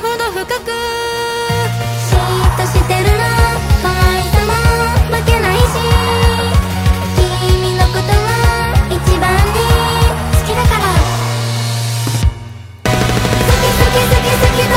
ほど深く。じっとしてるのバイトも負けないし君のことは一番に好きだから好き好き好き好き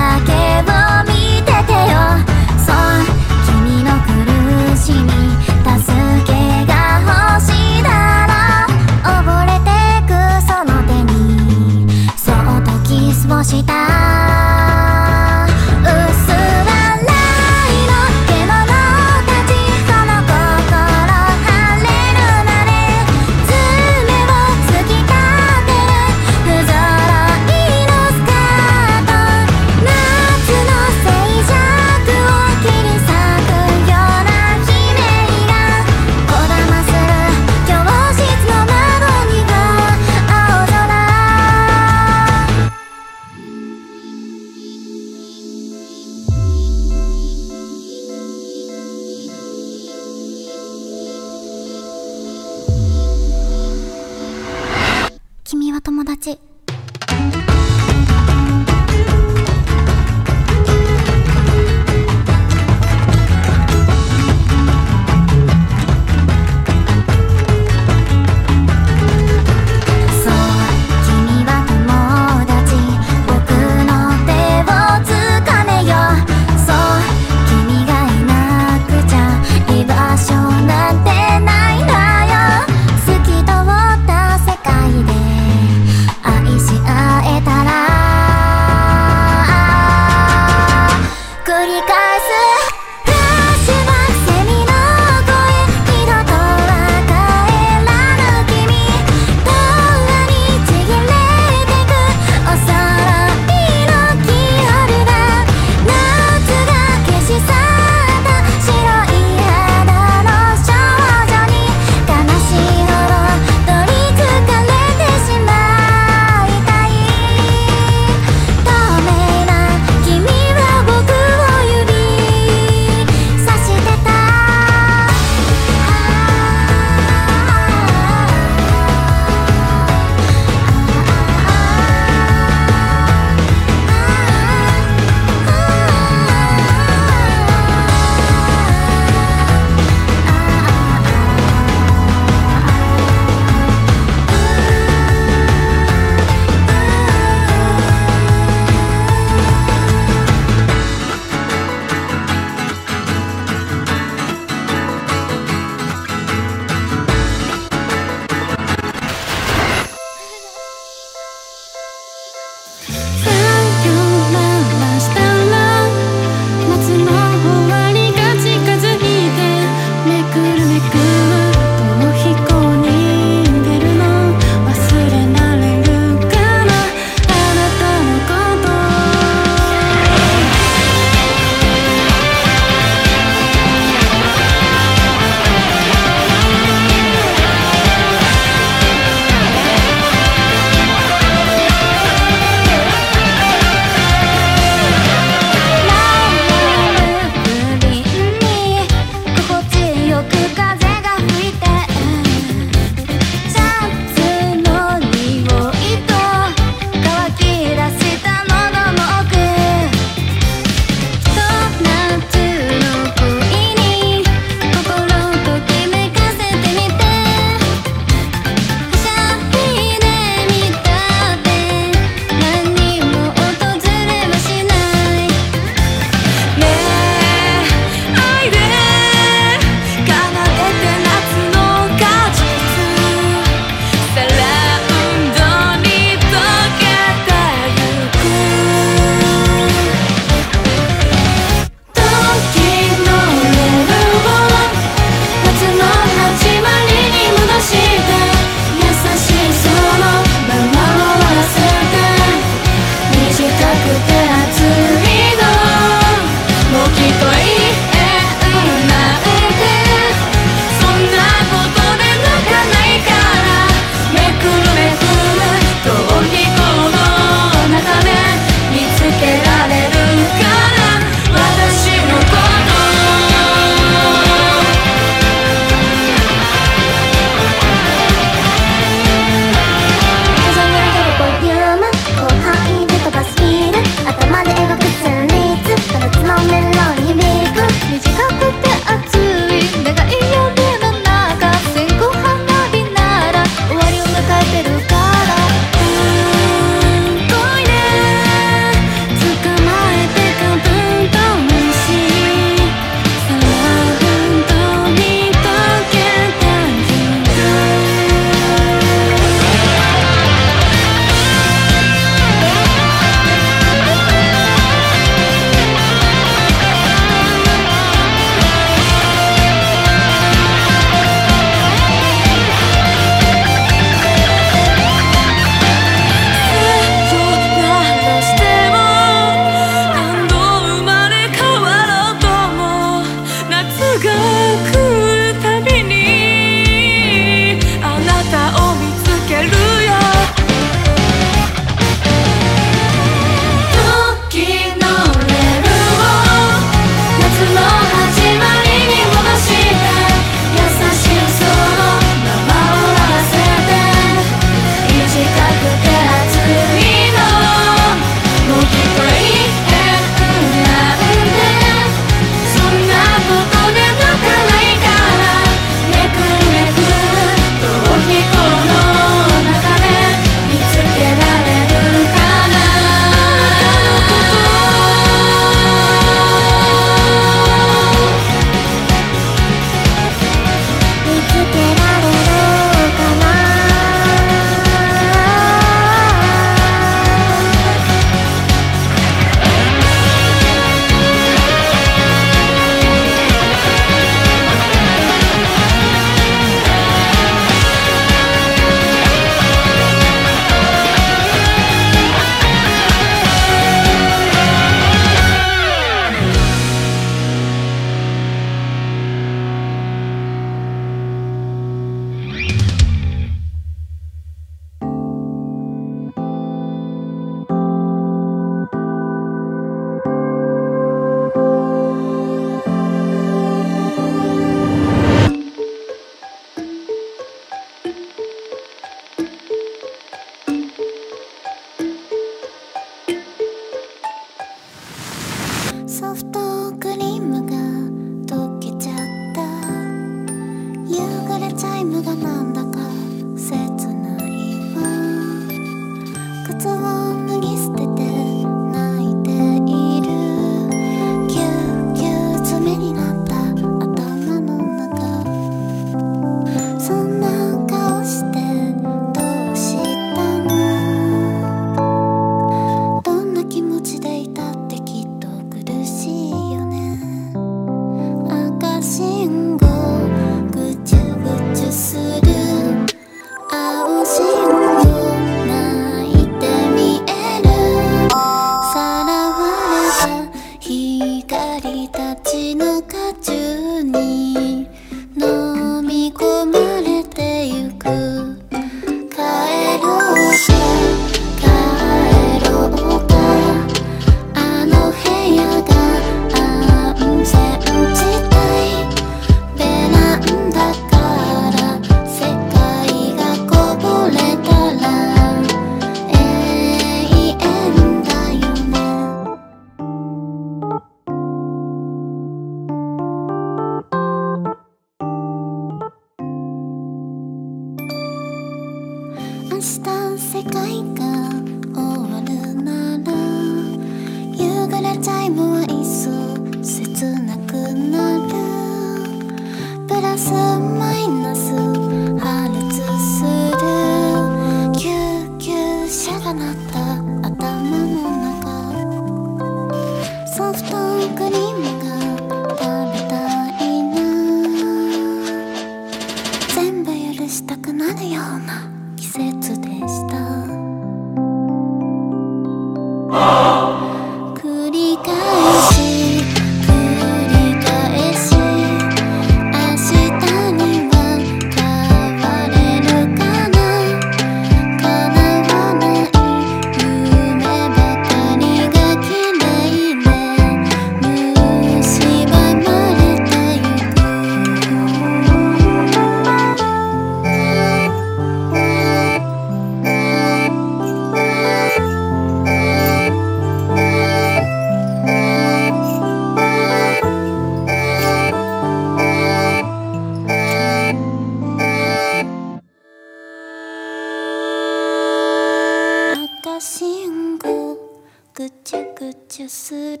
ぐちゅぐちゅする。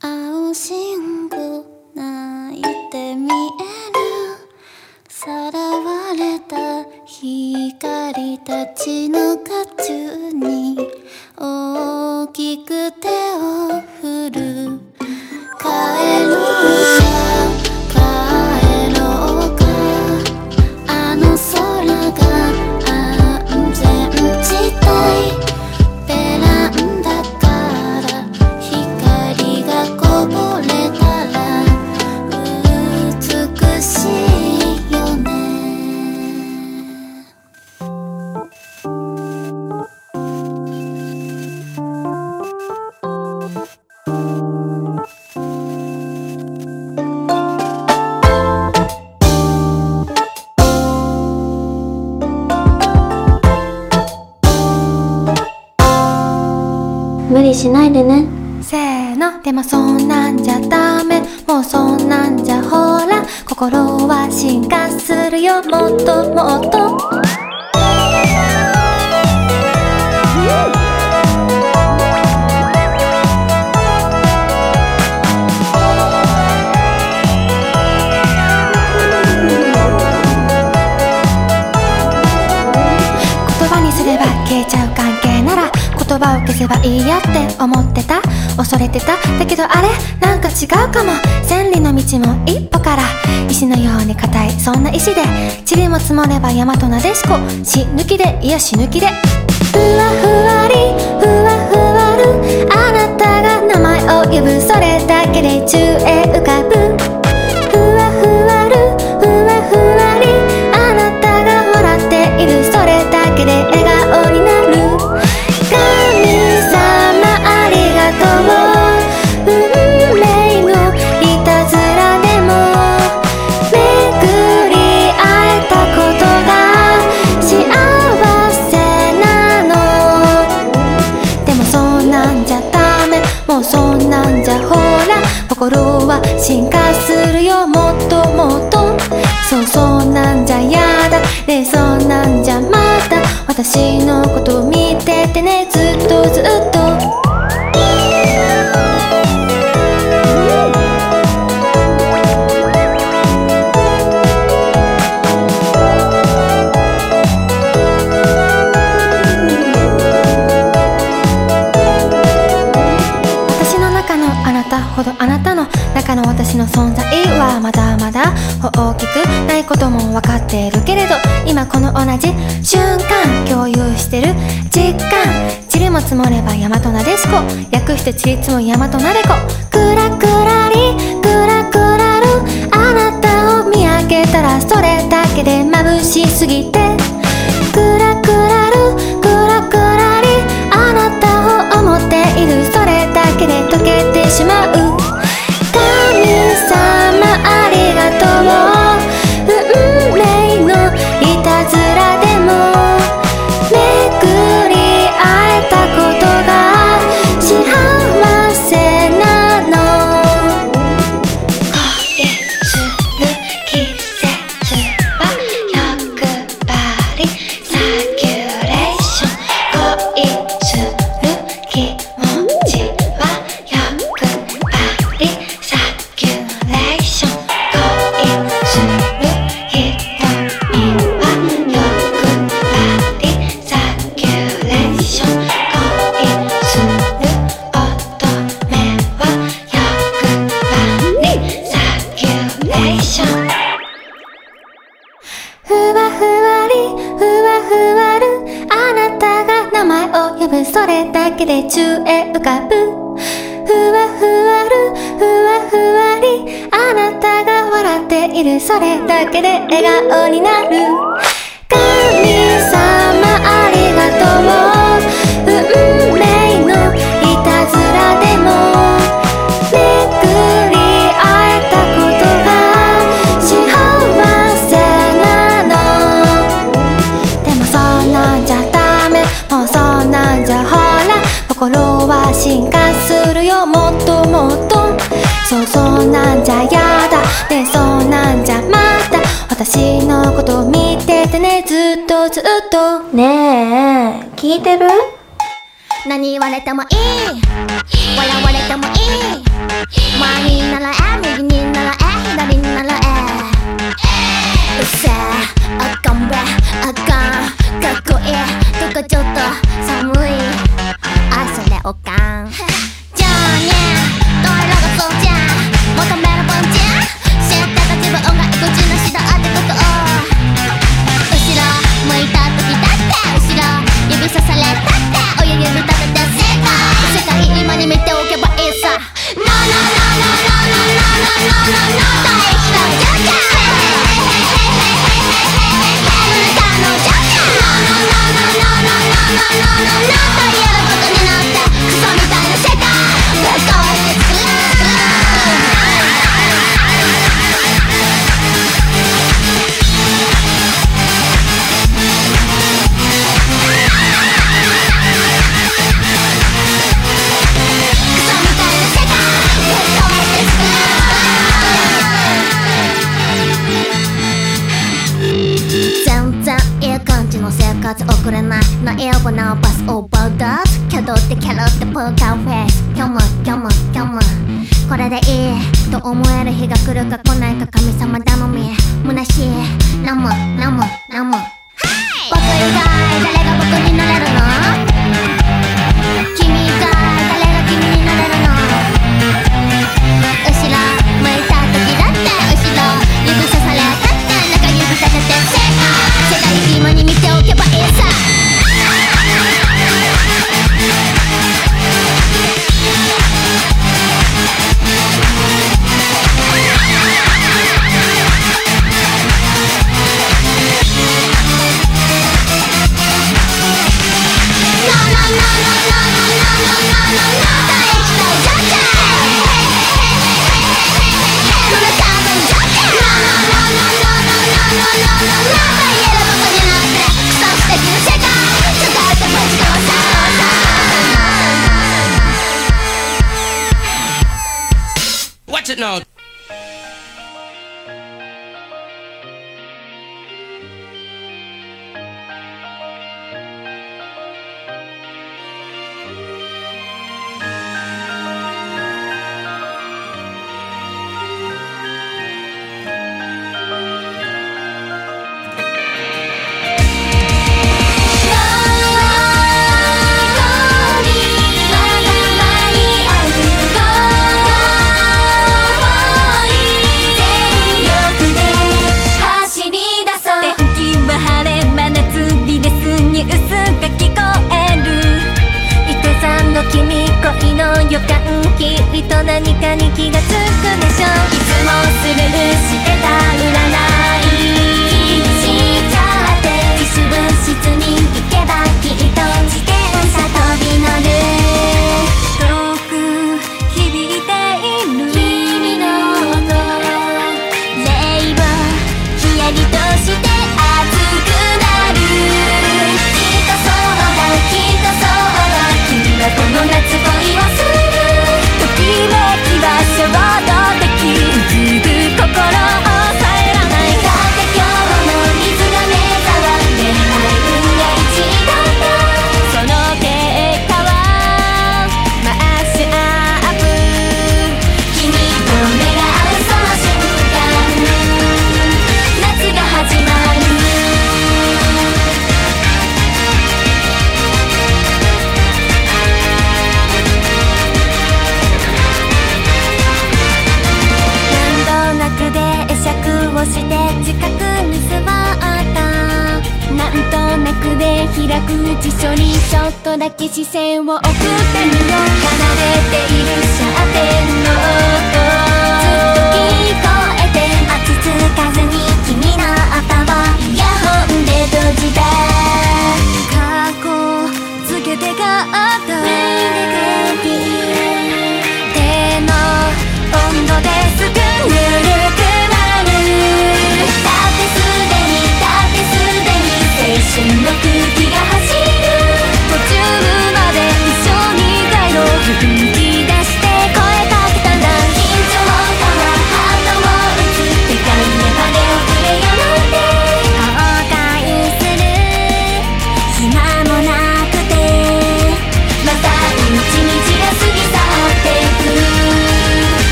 青信号泣いて見える。さらわれた光たちの渦中に大きく手を振る。帰ろよもっともっと。言葉にすれば消えちゃう関係なら言葉を消せばいいやって思ってた。恐れてた。だけどあれ？なんか違うかも。千里の道も一歩石のように硬いそんな石で塵も積もれば山となでしこ死抜きでいや死抜きで。ふわふわりふわふわる。あなたが名前を呼ぶ。それだけで宙へ浮かぶ。ふわふわるふわふわり。あなたが笑っている。それだけで大きくないことも分かっているけれど今この同じ瞬間共有してる実感。塵も積もれば山となでしこ。略して塵積も山となでこ。クラクラリクラクラルあなたを見上げたらそれだけで眩しすぎて。クラクラルクラクラリあなたを思っている。それだけで溶けてしまう。神様ずっとずっと。ねえ。聞いてる？何言われてもいい。笑われてもいい。前にならえ右にならえ左にならえ。うっせえあかんべあかん。かっこいい。どこちょっと寒い。あそれおかん。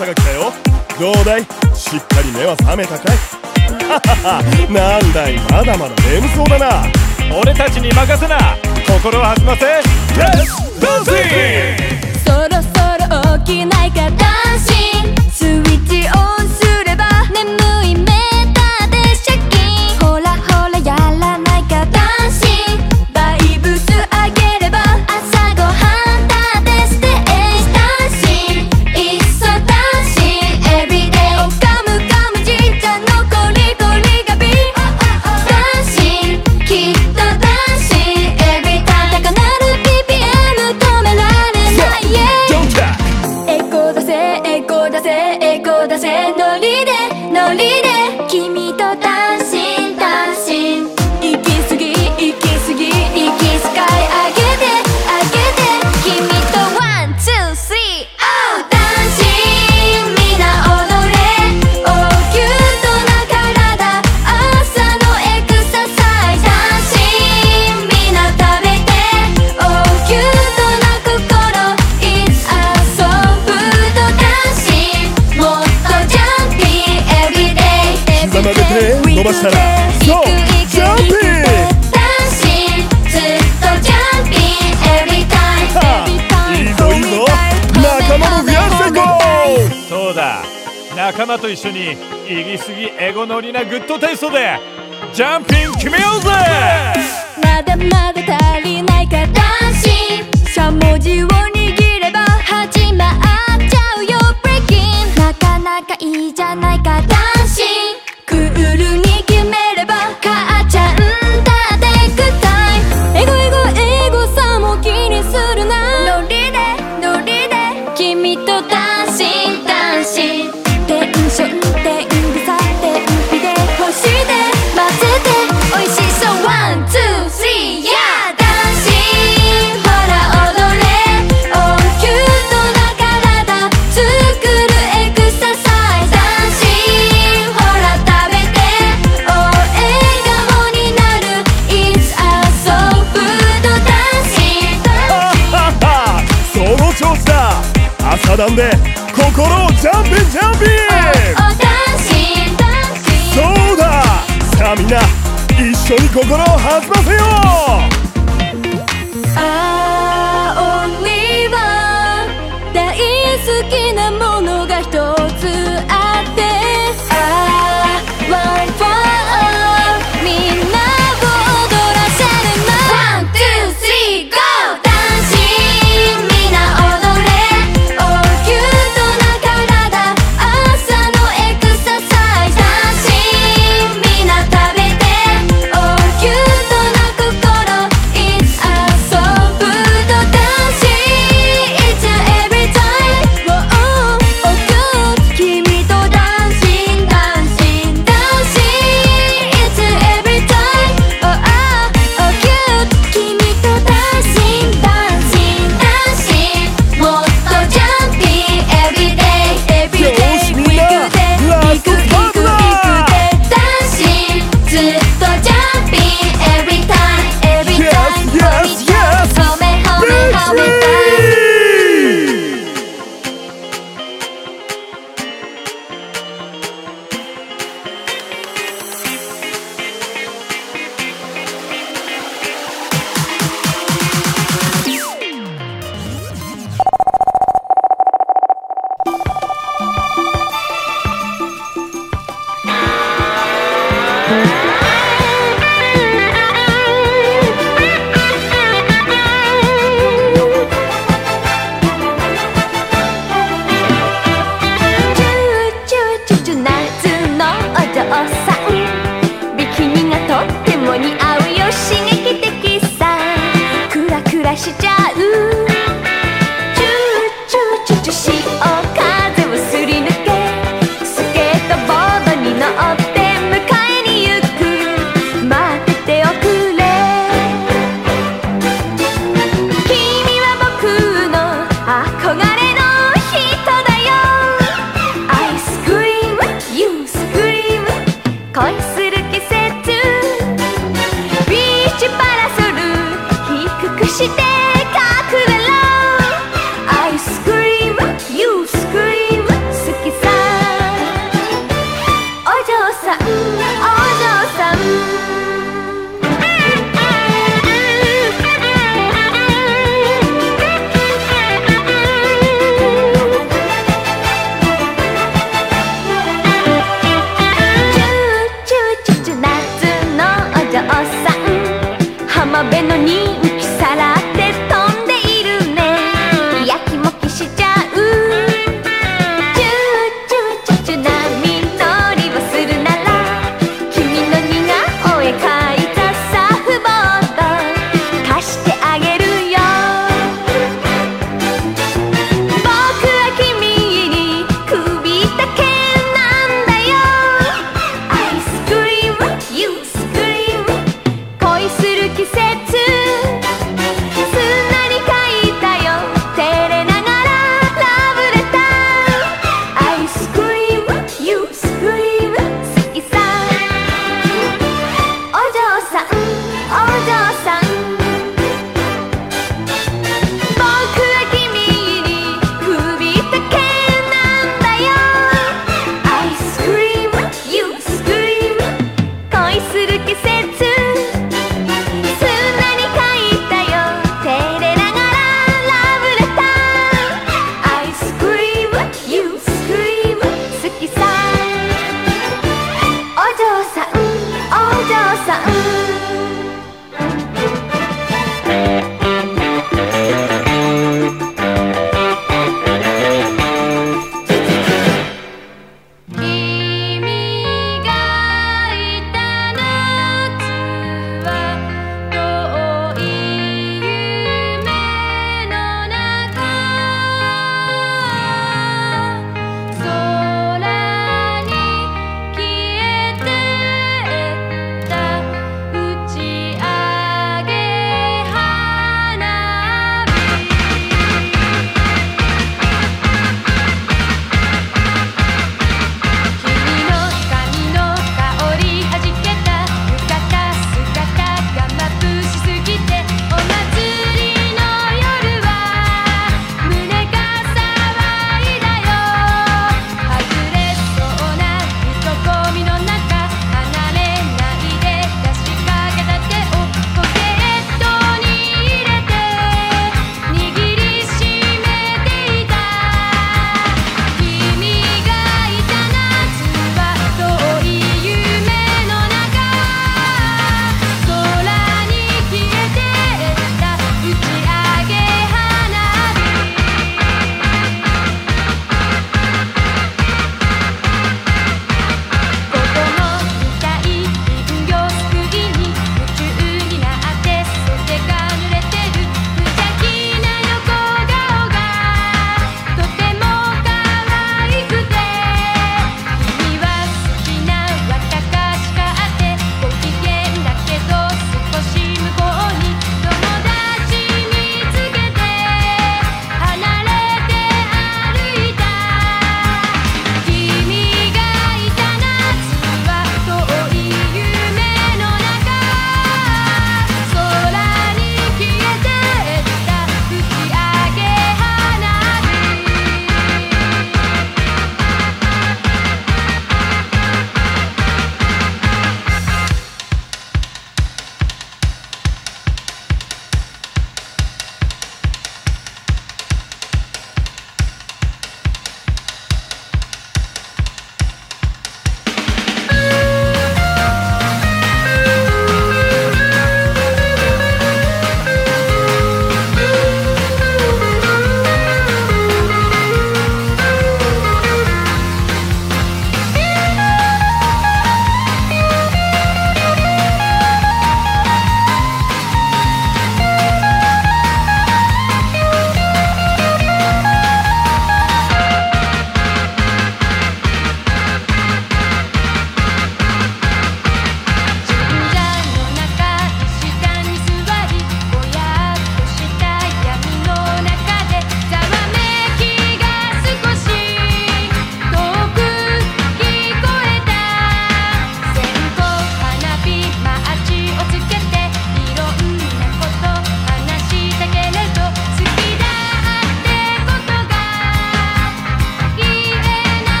朝が来たよ。どうだい？しっかり目は覚めたかい？なんだい？まだまだ眠そうだな。俺たちに任せな。心を弾ませ。Let's そろそろ起きないかダンシン。グスイッチオンすれば眠間と一緒にエゴノリなグッドでジャンピング決めようぜ!まだまだ足りないから安心しもじを握れば始まっちゃうよブレイなかなかいいじゃないか心を発ませよ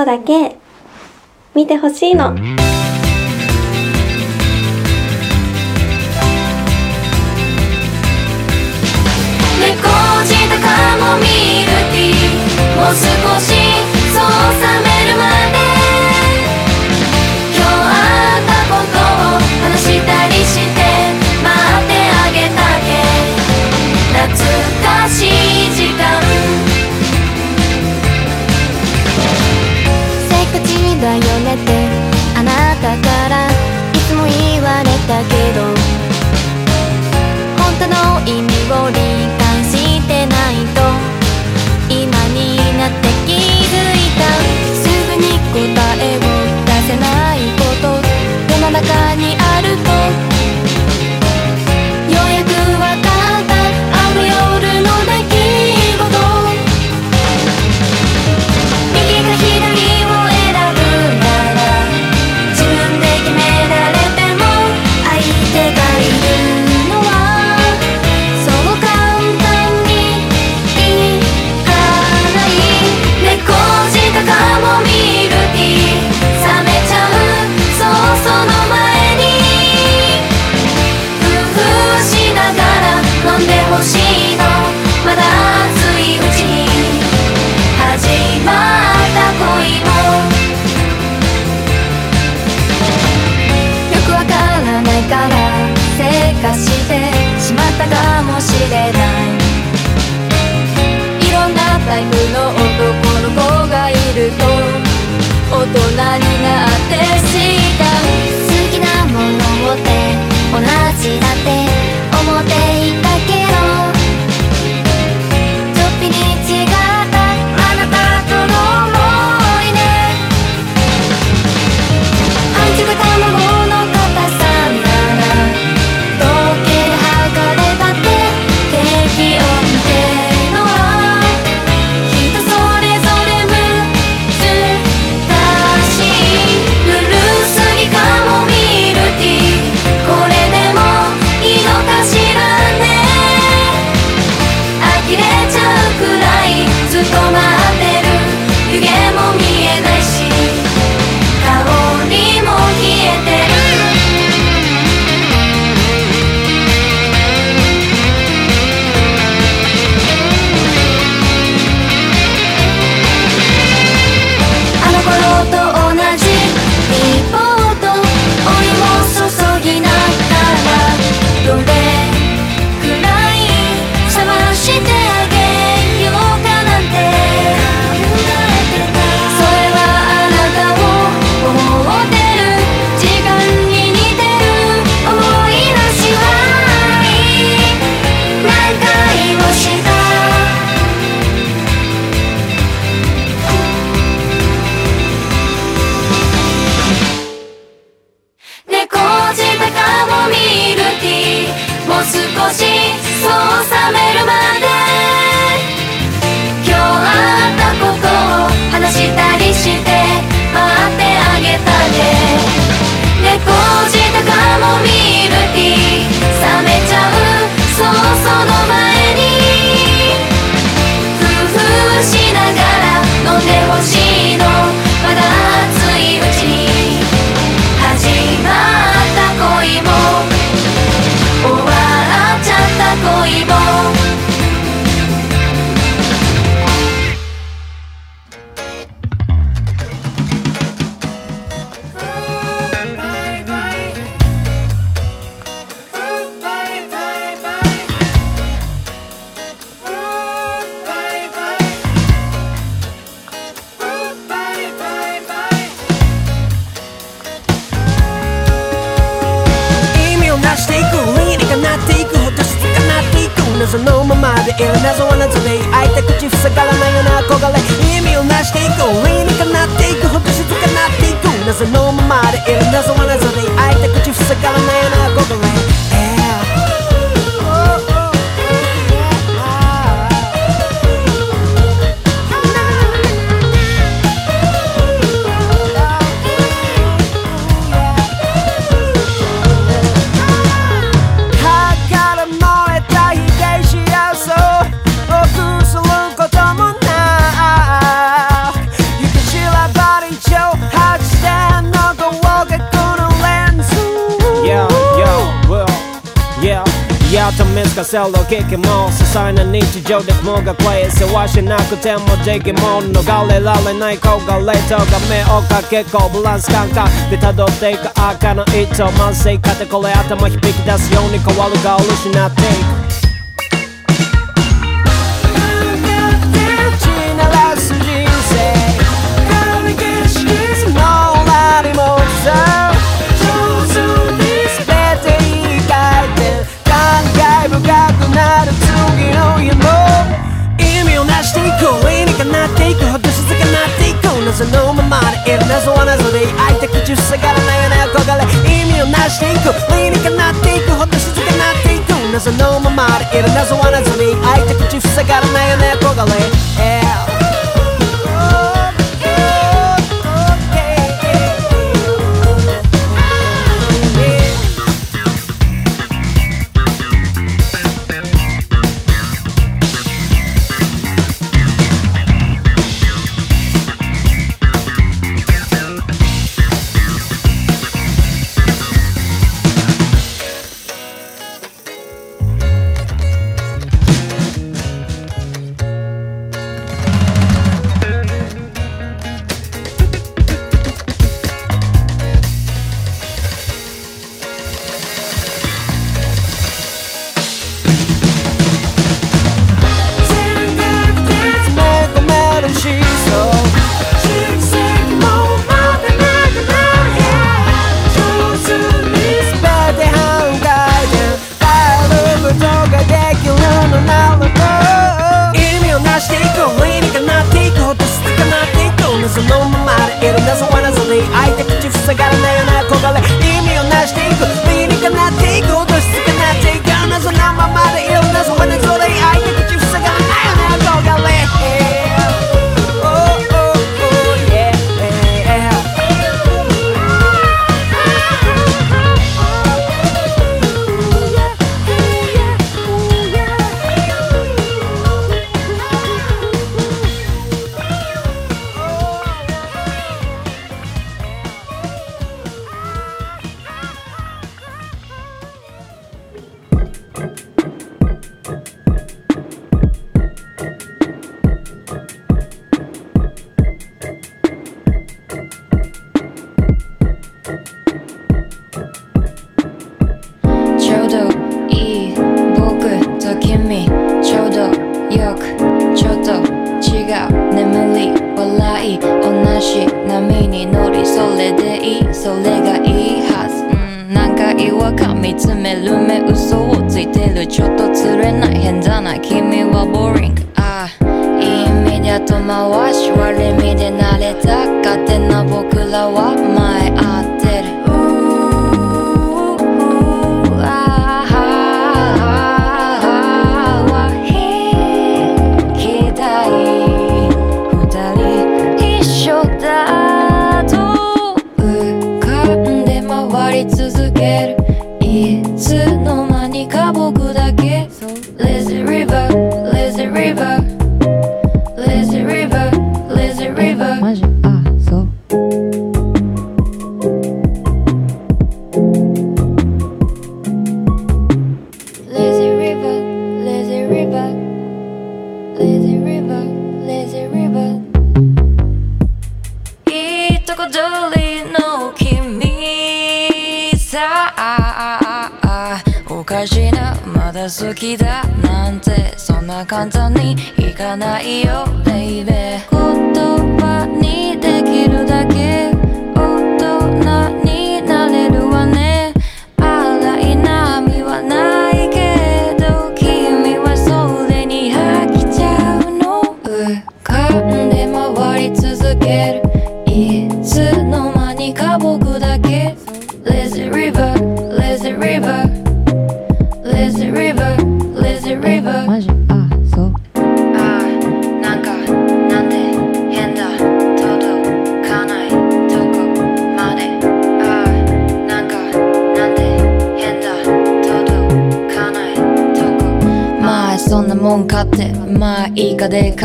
ことだけ見てほしいの。経験も些細な日常で雲が越え世話しなくても時期も逃れられない焦がれとが目をかけこうブランス感覚で辿っていく赤の糸慢性かてこれ頭響き出すように変わるが漆なっていくらずのままでいる謎は謎で会いたくちがらないよね憧れ意味をなしていく理にかなっていくほんと静かになっていく謎のままでいる謎は謎に会いたくち塞がらないよね憧れ、えー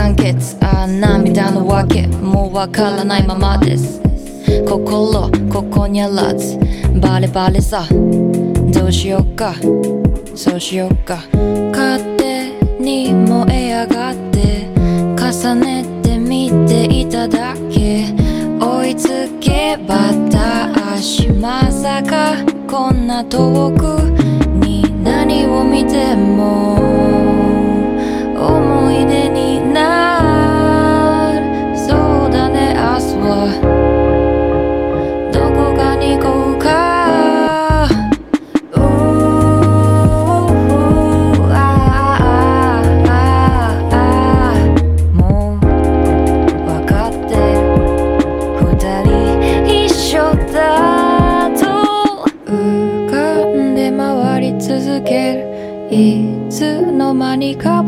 酸欠ああ涙のわけ。もうわからないままです。心ここにあらず。バレバレさ。どうしようか。そうしようか。勝手に燃え上がって。重ねてみていただけ。追いつけばたしまさかこんな遠くに何を見ても。any cup.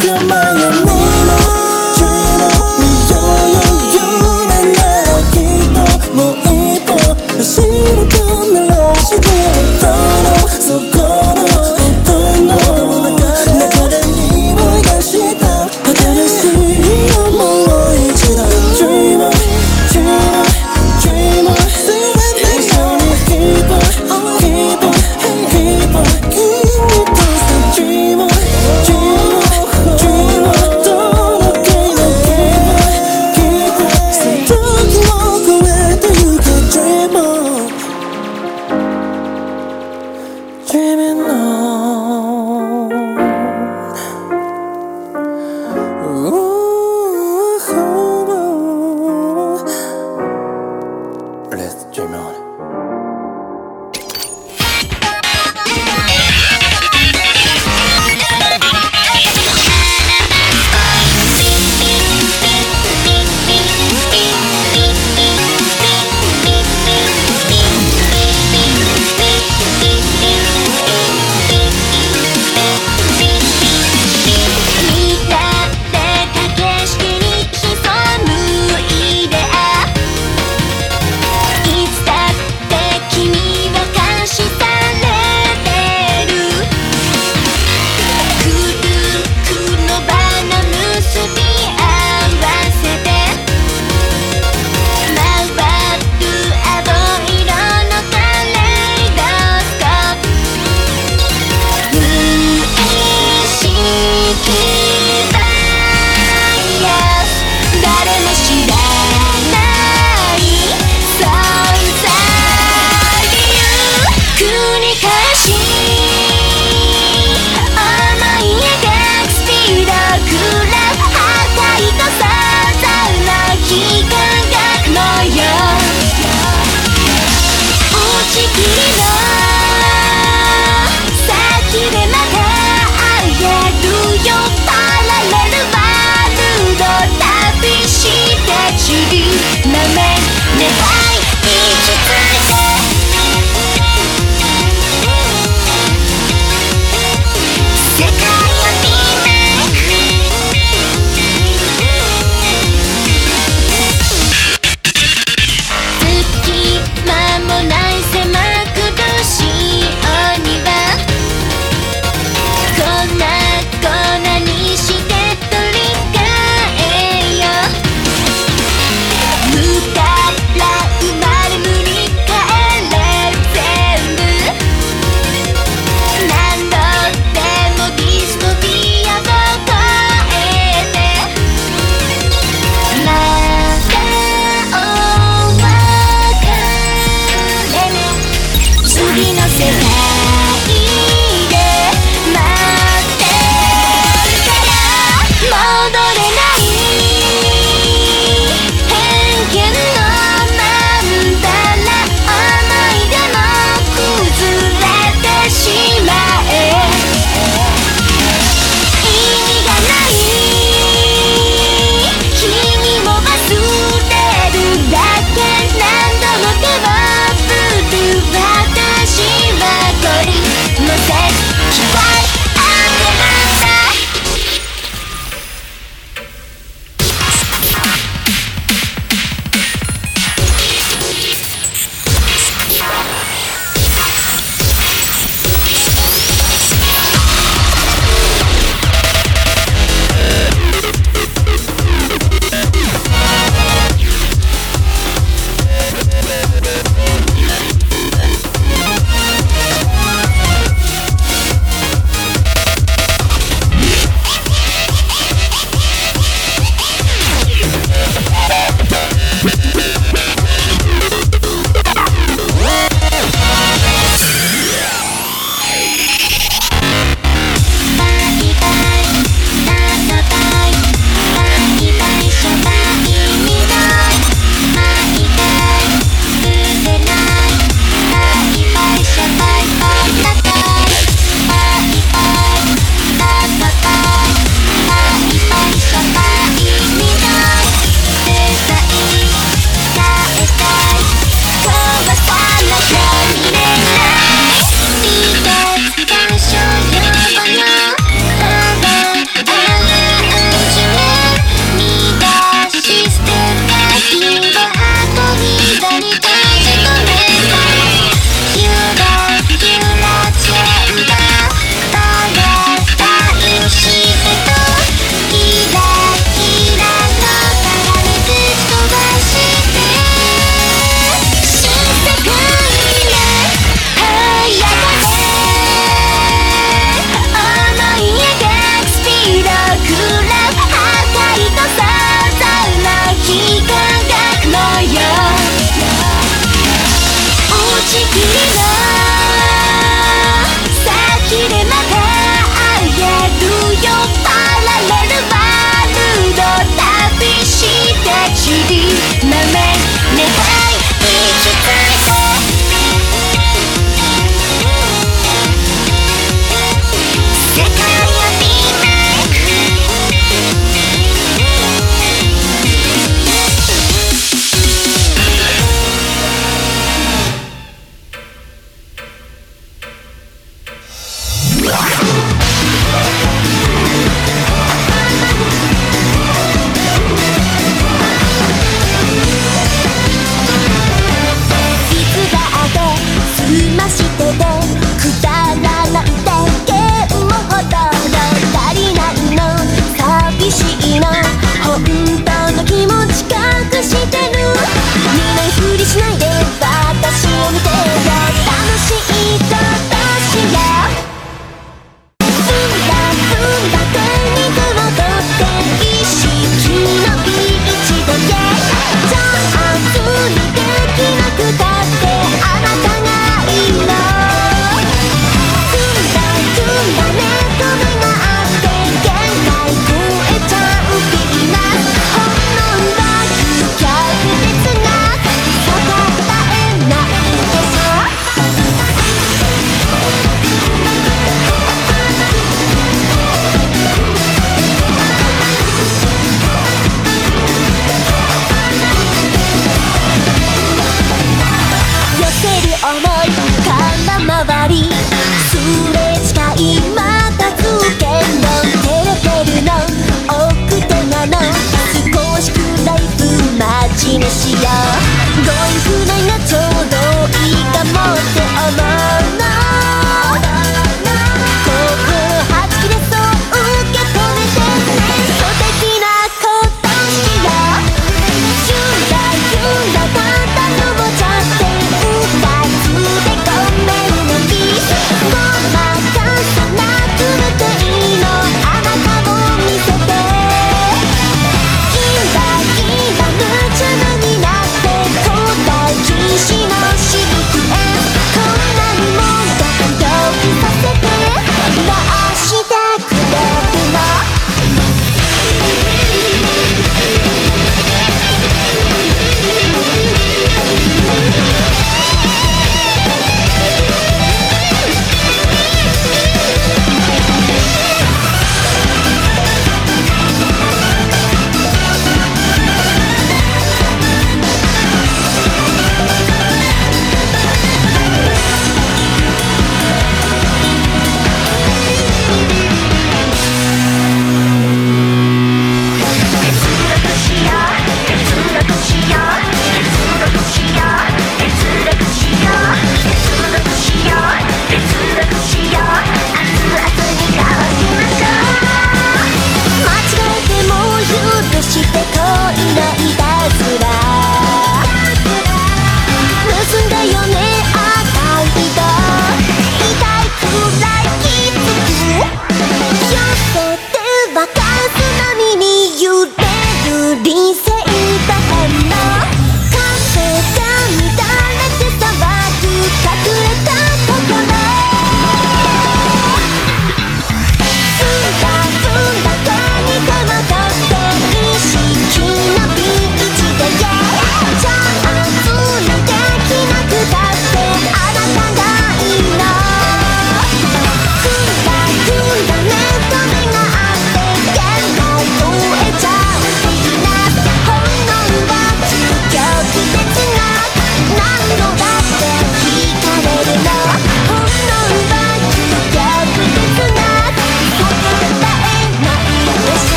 come on.